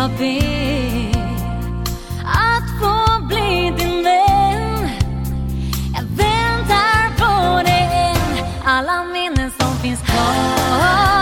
jag ber att få bli din vän. Jag väntar på dig än, alla minnen som finns kvar.